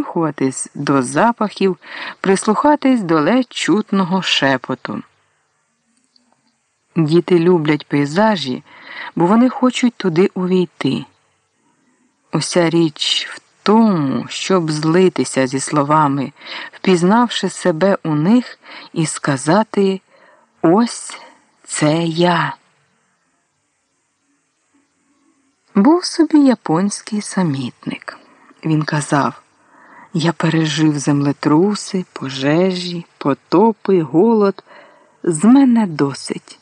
принюхуватись до запахів, прислухатись до ледь чутного шепоту. Діти люблять пейзажі, бо вони хочуть туди увійти. Уся річ в тому, щоб злитися зі словами, впізнавши себе у них і сказати Ось це я. Був собі японський самітник. Він казав Я пережив землетруси, пожежі, потопи, голод. З мене досить.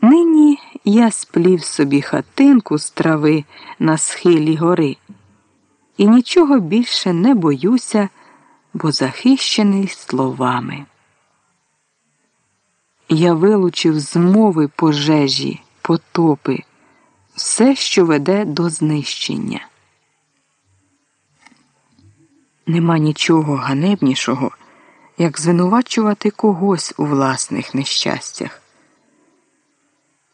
Нині я сплів собі хатинку з трави на схилі гори і нічого більше не боюся, бо захищений словами. Я вилучив з мови пожежі, потопи, все, що веде до знищення. Нема нічого ганебнішого, як звинувачувати когось у власних нещастях.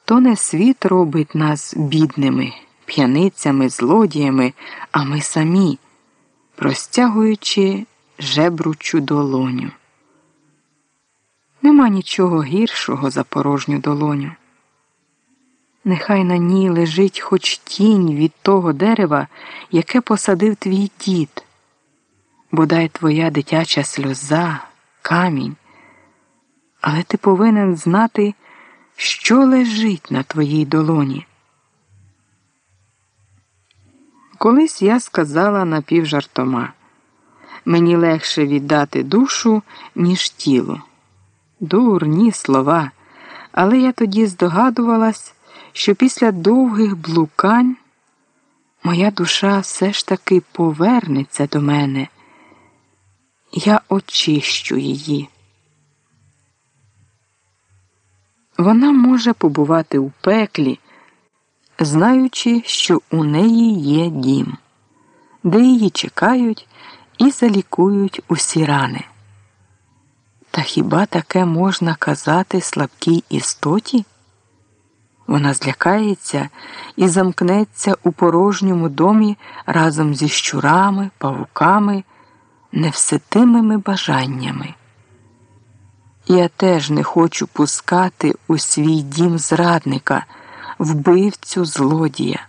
То не світ робить нас бідними, п'яницями, злодіями, а ми самі, простягуючи жебручу долоню. Нема нічого гіршого за порожню долоню. Нехай на ній лежить хоч тінь від того дерева, яке посадив твій дід, бодай твоя дитяча сльоза, камінь, але ти повинен знати, що лежить на твоїй долоні. Колись я сказала напівжартома мені легше віддати душу, ніж тіло. Дурні слова, але я тоді здогадувалась, що після довгих блукань моя душа все ж таки повернеться до мене. Я очищу її. Вона може побувати у пеклі, знаючи, що у неї є дім, де її чекають і залікують усі рани. Та хіба таке можна казати слабкій істоті? Вона злякається і замкнеться у порожньому домі разом зі щурами, павуками, невситимими бажаннями. Я теж не хочу пускати у свій дім зрадника, вбивцю злодія.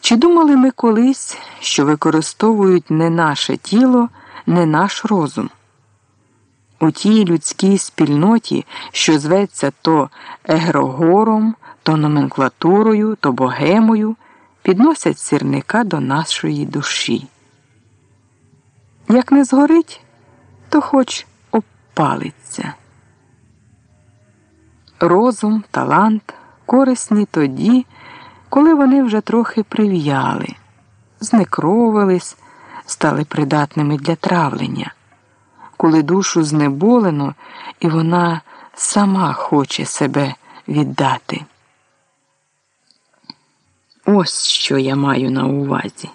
Чи думали ми колись, що використовують не наше тіло, не наш розум? У тій людській спільноті, що зветься то егрогором, то номенклатурою, то богемою, підносять сірника до нашої душі. Як не згорить, то хоч опалиться. Розум, талант корисні тоді, коли вони вже трохи прив'яли, знекровились, стали придатними для травлення коли душу знеболено, і вона сама хоче себе віддати. Ось що я маю на увазі.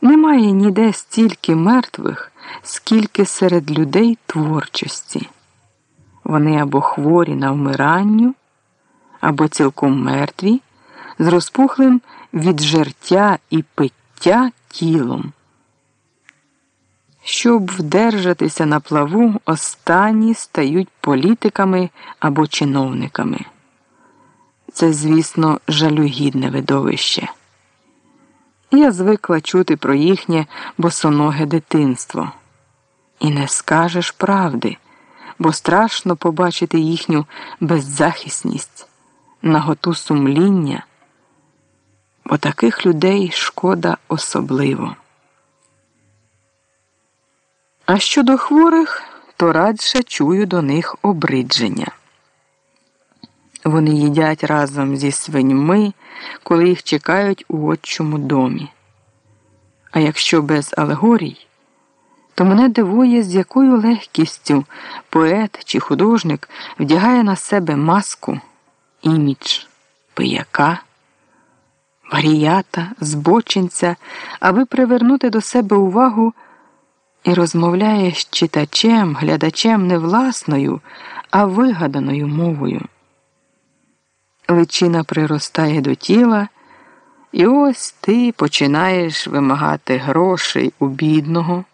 Немає ніде стільки мертвих, скільки серед людей творчості. Вони або хворі на вмиранню, або цілком мертві, з розпухлим від жертя і пиття тілом. Щоб вдержатися на плаву, останні стають політиками або чиновниками. Це, звісно, жалюгідне видовище. Я звикла чути про їхнє босоноге дитинство. І не скажеш правди, бо страшно побачити їхню беззахисність, наготу сумління, бо таких людей шкода особливо. А щодо хворих, то радше чую до них обридження. Вони їдять разом зі свиньми, коли їх чекають у отчому домі. А якщо без алегорій, то мене дивує, з якою легкістю поет чи художник вдягає на себе маску, імідж, пияка, варіята, збочинця, аби привернути до себе увагу і розмовляє з читачем, глядачем не власною, а вигаданою мовою. Личина приростає до тіла, І ось ти починаєш вимагати грошей у бідного.